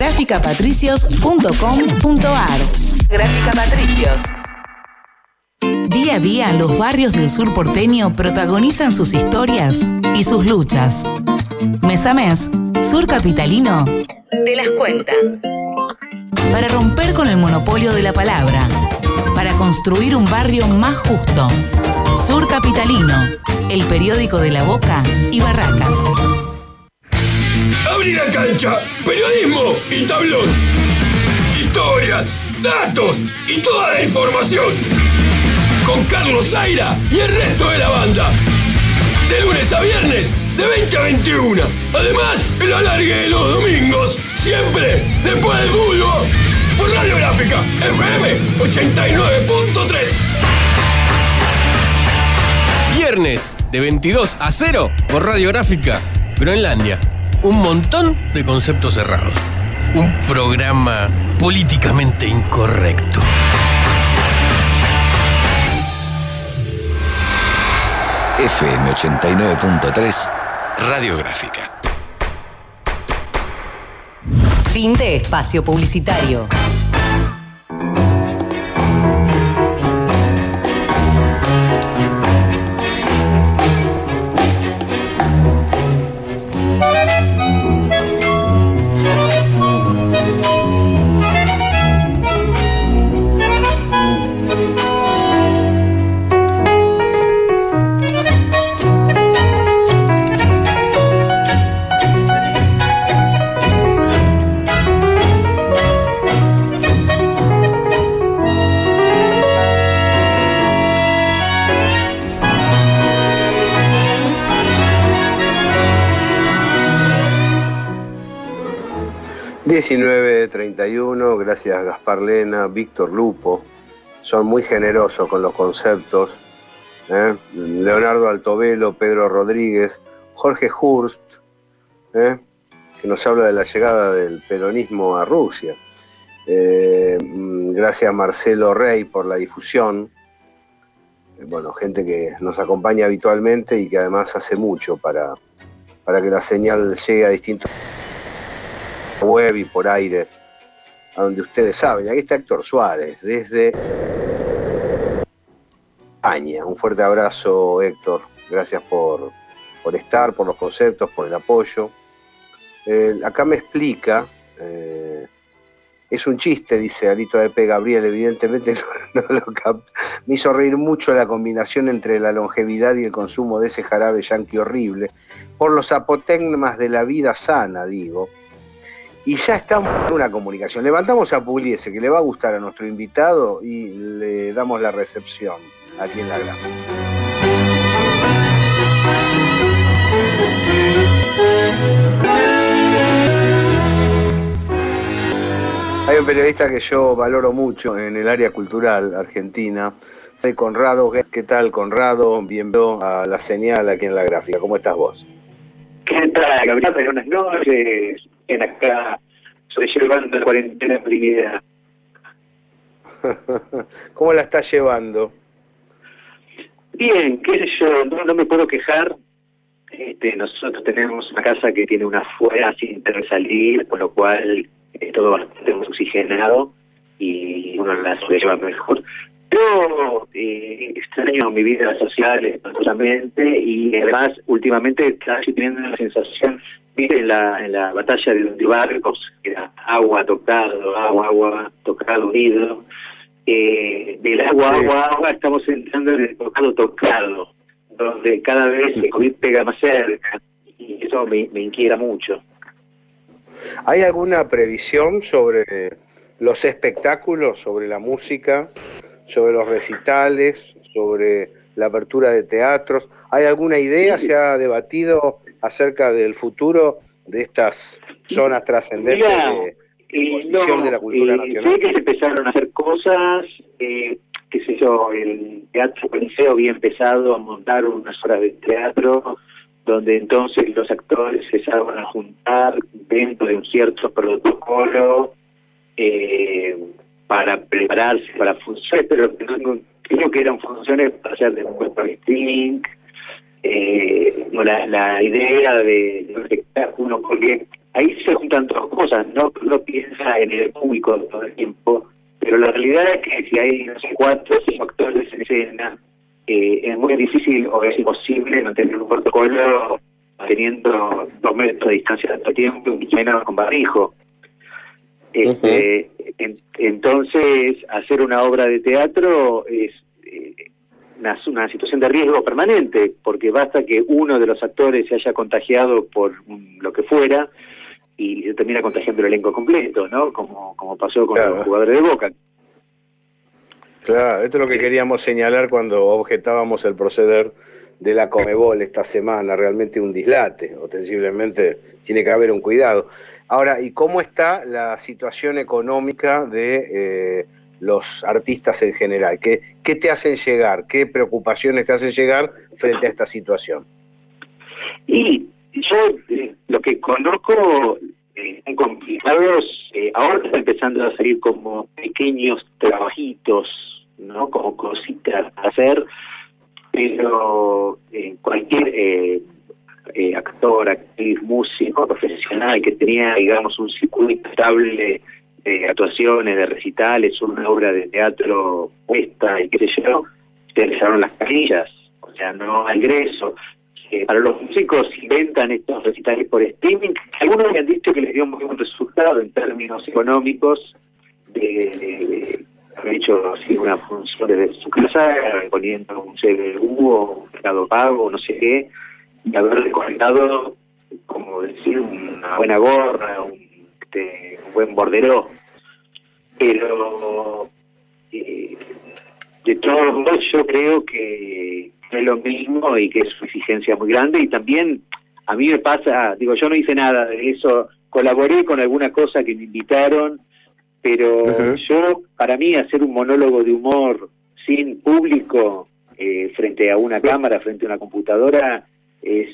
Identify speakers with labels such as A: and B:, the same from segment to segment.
A: Gráficapatricios.com.ar Gráfica Patricios. Día a día, los barrios del sur porteño protagonizan sus historias y sus luchas. Mes a mes, Sur Capitalino te las cuenta. Para romper con el monopolio de la palabra, para construir un barrio más justo. Sur Capitalino, el periódico de la Boca y Barracas.
B: Abrí la cancha, periodismo y tablón. Historias, datos y toda la información. Con Carlos Zaira y el resto de la banda. De lunes a viernes, de 20 a 21. Además, el alargue de los domingos, siempre después del fútbol. Por Radio Gráfica, FM 89.3.
C: Viernes, de 22 a 0, por Radio Gráfica, Groenlandia. Un montón de conceptos cerrados. Un programa políticamente incorrecto.
D: FM 89.3 Radiográfica.
A: Fin de espacio publicitario.
E: ...19.31, gracias Gaspar Lena, Víctor Lupo, son muy generosos con los conceptos. ¿eh? Leonardo Altovelo, Pedro Rodríguez, Jorge Hurst, ¿eh? que nos habla de la llegada del peronismo a Rusia. Eh, mm, gracias Marcelo Rey por la difusión. Bueno, gente que nos acompaña habitualmente y que además hace mucho para, para que la señal llegue a distintos web y por aire, a donde ustedes saben. Aquí está Héctor Suárez, desde España. Un fuerte abrazo, Héctor. Gracias por, por estar, por los conceptos, por el apoyo. Acá me explica, eh, es un chiste, dice Alito de P. Gabriel, evidentemente no, lo Me hizo reír mucho la combinación entre la longevidad y el consumo de ese jarabe yanqui horrible, por los apotegmas de la vida sana, digo. Y ya estamos en una comunicación. Levantamos a Pugliese, que le va a gustar a nuestro invitado, y le damos la recepción aquí en la grama. Hay un periodista que yo valoro mucho en el área cultural argentina. Soy Conrado. ¿Qué tal, Conrado? Bienvenido a la señal aquí en la gráfica. ¿Cómo estás vos?
F: ¿Qué tal, Gabriel? Buenas noches. En acá, soy llevando la cuarentena primera.
E: ¿Cómo la estás llevando?
F: Bien, qué sé yo, no, no me puedo quejar. Este, nosotros tenemos una casa que tiene una fuera sin tener salir, con lo cual es todo bastante oxigenado y uno la lleva mejor. Yo eh, extraño mi vida social totalmente y además últimamente casi teniendo la sensación, viste, en la, en la batalla de los barcos, que era agua tocado, agua, agua tocado, unido. Eh, del agua, agua, agua, estamos entrando en el tocado, tocado, donde cada vez el COVID pega más cerca y eso me, me inquieta mucho.
E: ¿Hay alguna previsión sobre los espectáculos, sobre la música, sobre los recitales, sobre la apertura de teatros? ¿Hay alguna idea? ¿Se ha debatido acerca del futuro de estas zonas trascendentes de
F: Eh,
E: exposición de la cultura
F: eh,
E: nacional?
F: Sé que se empezaron a hacer cosas, eh, qué sé yo, el Teatro Coliseo había empezado a montar unas horas de teatro donde entonces los actores se empezaron a juntar dentro de un cierto protocolo eh, para prepararse para funciones, pero no- creo que eran funciones para hacer de cuerpo distinto, eh, la, la idea de, de un espectáculo, porque ahí se juntan dos cosas, no no piensa en el público todo el tiempo, pero la realidad es que si hay no sé, cuatro cinco actores en escena, eh, es muy difícil o es imposible mantener un protocolo teniendo dos metros de distancia el tiempo y menos con barrijo. Este, entonces, hacer una obra de teatro es eh, una, situación de riesgo permanente, porque basta que uno de los actores se haya contagiado por lo que fuera y se termina contagiando el elenco completo, ¿no? Como, como pasó con los jugadores de Boca.
E: Claro, esto es lo que queríamos señalar cuando objetábamos el proceder de la Comebol esta semana, realmente un dislate, ostensiblemente tiene que haber un cuidado. Ahora, ¿y cómo está la situación económica de eh, los artistas en general? ¿Qué, ¿Qué te hacen llegar? ¿Qué preocupaciones te hacen llegar frente a esta situación?
F: Y yo eh, lo que conozco eh, complicados, ahora está empezando a salir como pequeños trabajitos, ¿no? Como cositas a hacer, pero cualquier eh, actor, actriz, músico, profesional que tenía, digamos, un circuito estable de actuaciones, de recitales, una obra de teatro puesta y qué sé yo, se realizaron las canillas, o sea, no hay ingreso. Eh, para los músicos inventan estos recitales por streaming, algunos me han dicho que les dio un muy buen resultado en términos económicos de, haber hecho así una función desde su casa, poniendo un CBU o un mercado pago, no sé qué, y haber recortado, como decir, una buena gorra, un, este, buen bordero. Pero eh, de todos modos yo creo que es lo mismo y que es su exigencia muy grande y también a mí me pasa, digo, yo no hice nada de eso, colaboré con alguna cosa que me invitaron, pero yo, para mí, hacer un monólogo de humor sin público, eh, frente a una cámara, frente a una computadora, es,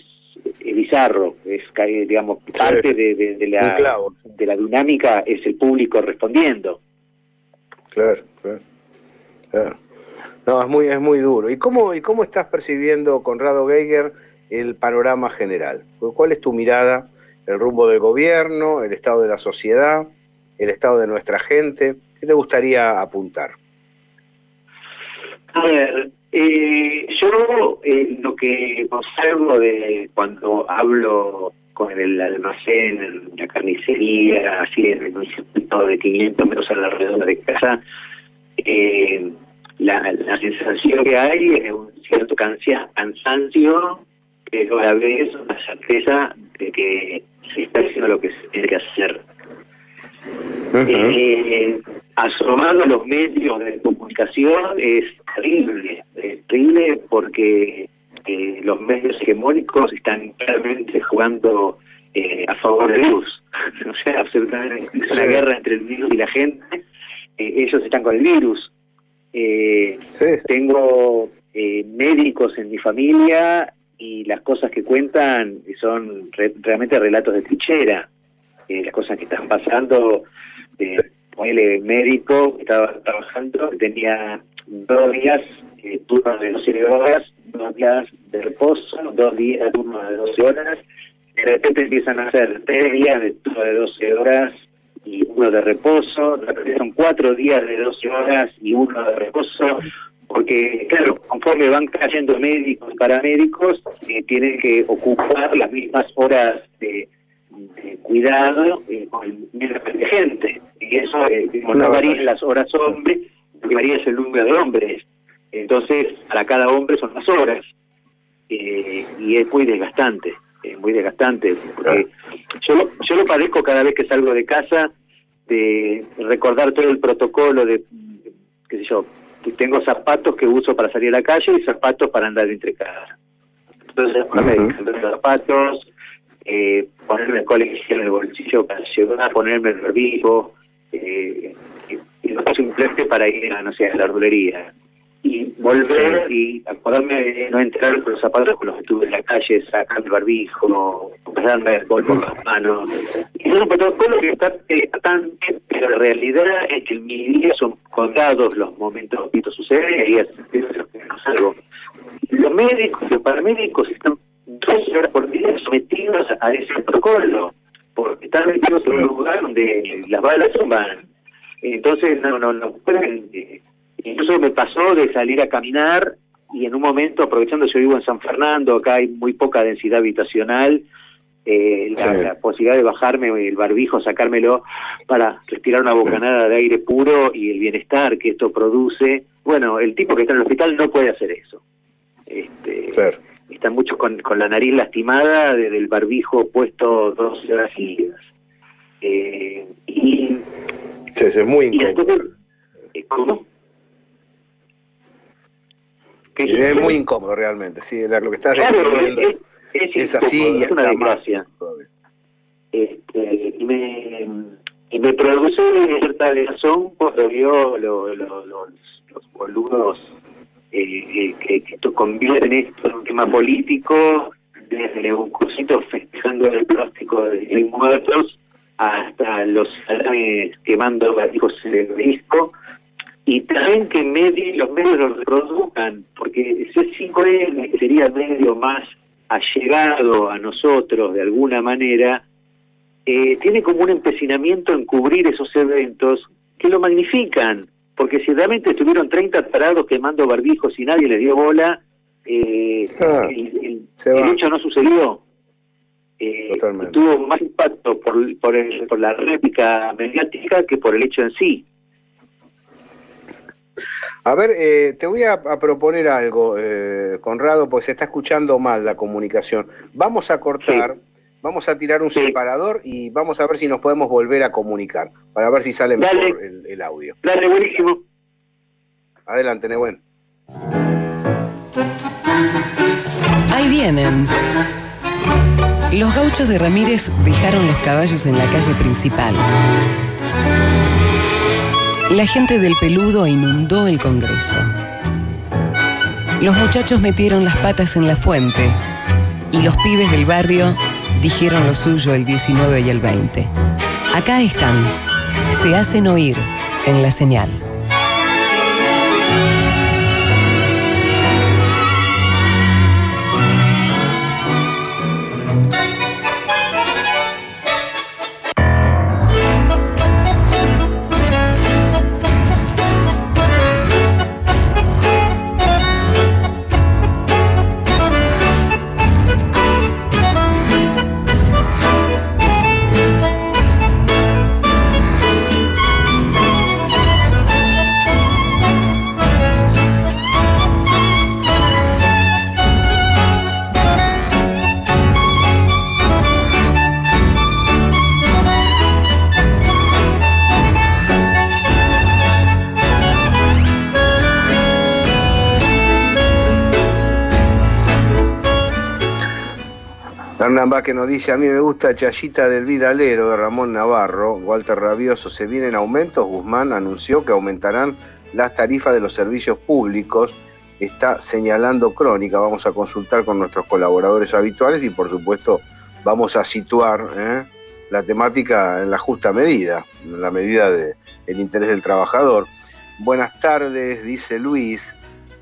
F: bizarro, es digamos parte de, la de la dinámica es el público respondiendo.
E: Claro, claro, No, es muy es muy duro. ¿Y cómo y cómo estás percibiendo Conrado Geiger el panorama general? ¿Cuál es tu mirada, el rumbo del gobierno, el estado de la sociedad, el estado de nuestra gente? ¿Qué te gustaría apuntar?
F: A ver, eh, yo eh, lo que observo de cuando hablo con el almacén, la carnicería, así en un circuito de 500 metros a la redonda de casa, eh, la, la, sensación que hay es un cierto cansancio, pero a la vez una certeza de que se está haciendo lo que se tiene que hacer. Eh, asomando los medios de comunicación es terrible, es terrible porque eh, los medios hegemónicos están claramente jugando eh, a favor del virus. o sea, absolutamente es una guerra entre el virus y la gente. Eh, ellos están con el virus. Tengo médicos en mi familia y las cosas que cuentan son realmente relatos de trinchera. Las cosas que están pasando el médico que estaba trabajando, tenía dos días eh, turnos de 12 horas, dos días de reposo, dos días turnos de 12 horas, de repente empiezan a hacer tres días de turno de 12 horas y uno de reposo, de repente son cuatro días de 12 horas y uno de reposo, porque claro, conforme van cayendo médicos paramédicos, eh, tienen que ocupar las mismas horas de cuidado eh, con el de gente. Y eso eh, no varía las horas hombres, lo que varía es el número de hombres. Entonces, para cada hombre son las horas. Eh, y es muy desgastante, es muy desgastante. Porque yo, yo lo padezco cada vez que salgo de casa, de recordar todo el protocolo de, qué sé yo, que tengo zapatos que uso para salir a la calle y zapatos para andar entre casa. Entonces, uh los zapatos, eh, ponerme el colegio en el bolsillo para llegar a ponerme el barbijo, eh, y lo simplemente para ir a, no sé, a la ardulería. Y volver y acordarme de no entrar con los zapatos con los que estuve en la calle, sacar el barbijo, pasarme el polvo por las manos. Y es un protocolo que está tan pero la realidad es que en mi día son contados los momentos que esto sucede y es, algo. Los médicos, los paramédicos están dos horas por día sometidos a ese protocolo. porque están metidos en un lugar donde las balas van. Entonces, no, no, no pueden. Eh, incluso me pasó de salir a caminar y en un momento, aprovechando yo vivo en San Fernando, acá hay muy poca densidad habitacional, eh, la, posibilidad de bajarme el barbijo, sacármelo para respirar una bocanada de aire puro y el bienestar que esto produce. Bueno, el tipo que está en el hospital no puede hacer eso. Este, Está mucho con, con la nariz lastimada desde el barbijo puesto dos horas seguidas. Eh, y,
E: sí, es muy incómodo.
F: Eh, ¿Cómo?
E: es muy incómodo realmente, sí, lo que estás
F: claro, es, es, así. Es una desgracia. Este, y, me, y me produce cierta razón cuando vio lo, lo, los, los boludos eh, que, que convierten esto en un tema político, desde un cursito festejando el plástico de muertos hasta los salames quemando gatillos en el disco. Y también que los medios lo reproduzcan, porque ese 5N, que sería medio más allegado a nosotros de alguna manera, eh, tiene como un empecinamiento en cubrir esos eventos que lo magnifican, porque si realmente estuvieron 30 parados quemando barbijos y nadie les dio bola, eh, ah, el, hecho no sucedió. Eh, tuvo más impacto por, por, por la réplica mediática que por el hecho en sí.
E: A ver, eh, te voy a, proponer algo, eh, Conrado, porque se está escuchando mal la comunicación. Vamos a cortar, vamos a tirar un separador y vamos a ver si nos podemos volver a comunicar, para ver si sale mejor el, audio.
F: Dale, buenísimo.
E: Adelante, Nehuen.
A: Ahí vienen. Los gauchos de Ramírez dejaron los caballos en la calle principal. La gente del peludo inundó el Congreso. Los muchachos metieron las patas en la fuente y los pibes del barrio dijeron lo suyo el 19 y el 20. Acá están. Se hacen oír en la señal.
E: Que nos dice, a mí me gusta Chayita del Vidalero de Ramón Navarro, Walter Rabioso, se vienen aumentos, Guzmán anunció que aumentarán las tarifas de los servicios públicos, está señalando crónica, vamos a consultar con nuestros colaboradores habituales y por supuesto vamos a situar ¿eh? la temática en la justa medida, en la medida del interés del trabajador. Buenas tardes, dice Luis.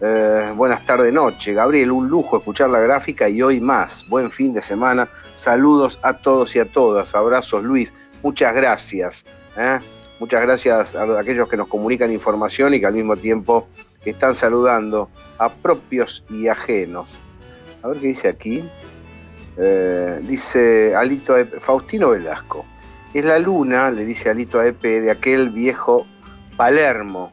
E: Eh, buenas tardes, noche. Gabriel, un lujo escuchar la gráfica y hoy más. Buen fin de semana. Saludos a todos y a todas. Abrazos, Luis. Muchas gracias. ¿eh? Muchas gracias a aquellos que nos comunican información y que al mismo tiempo están saludando a propios y ajenos. A ver qué dice aquí. Eh, dice Alito Faustino Velasco. Es la luna, le dice Alito Aepe, de aquel viejo Palermo,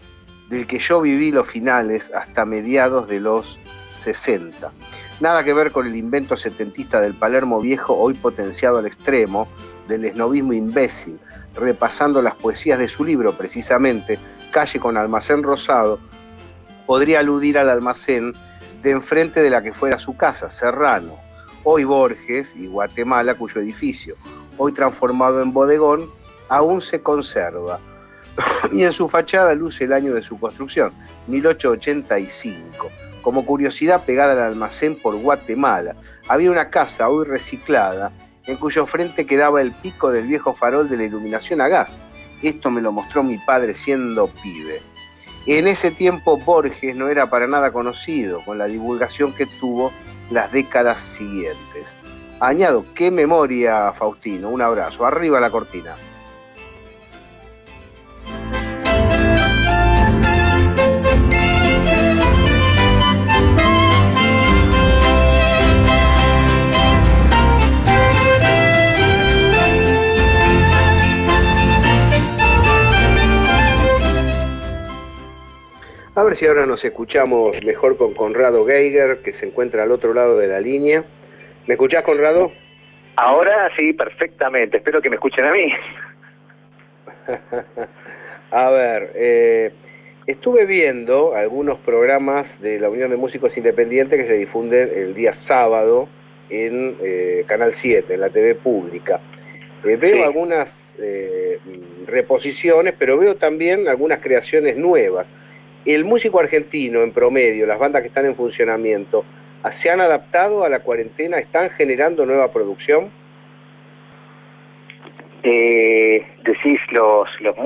E: del que yo viví los finales hasta mediados de los 60. Nada que ver con el invento setentista del Palermo viejo, hoy potenciado al extremo, del esnovismo imbécil, repasando las poesías de su libro, precisamente, Calle con Almacén Rosado, podría aludir al almacén de enfrente de la que fuera su casa, Serrano, hoy Borges y Guatemala, cuyo edificio, hoy transformado en bodegón, aún se conserva. y en su fachada luce el año de su construcción, 1885 como curiosidad pegada al almacén por Guatemala, había una casa hoy reciclada en cuyo frente quedaba el pico del viejo farol de la iluminación a gas. Esto me lo mostró mi padre siendo pibe. En ese tiempo Borges no era para nada conocido, con la divulgación que tuvo las décadas siguientes. Añado, qué memoria, Faustino. Un abrazo. Arriba la cortina. Ahora nos escuchamos mejor con Conrado Geiger, que se encuentra al otro lado de la línea. ¿Me escuchás, Conrado?
F: Ahora sí, perfectamente. Espero que me escuchen a mí.
E: a ver, eh, estuve viendo algunos programas de la Unión de Músicos Independientes que se difunden el día sábado en eh, Canal 7, en la TV pública. Eh, veo algunas reposiciones, pero veo también algunas creaciones nuevas el músico argentino en promedio, las bandas que están en funcionamiento, ¿se han adaptado a la cuarentena? ¿Están generando nueva producción?
F: Eh, decís los, los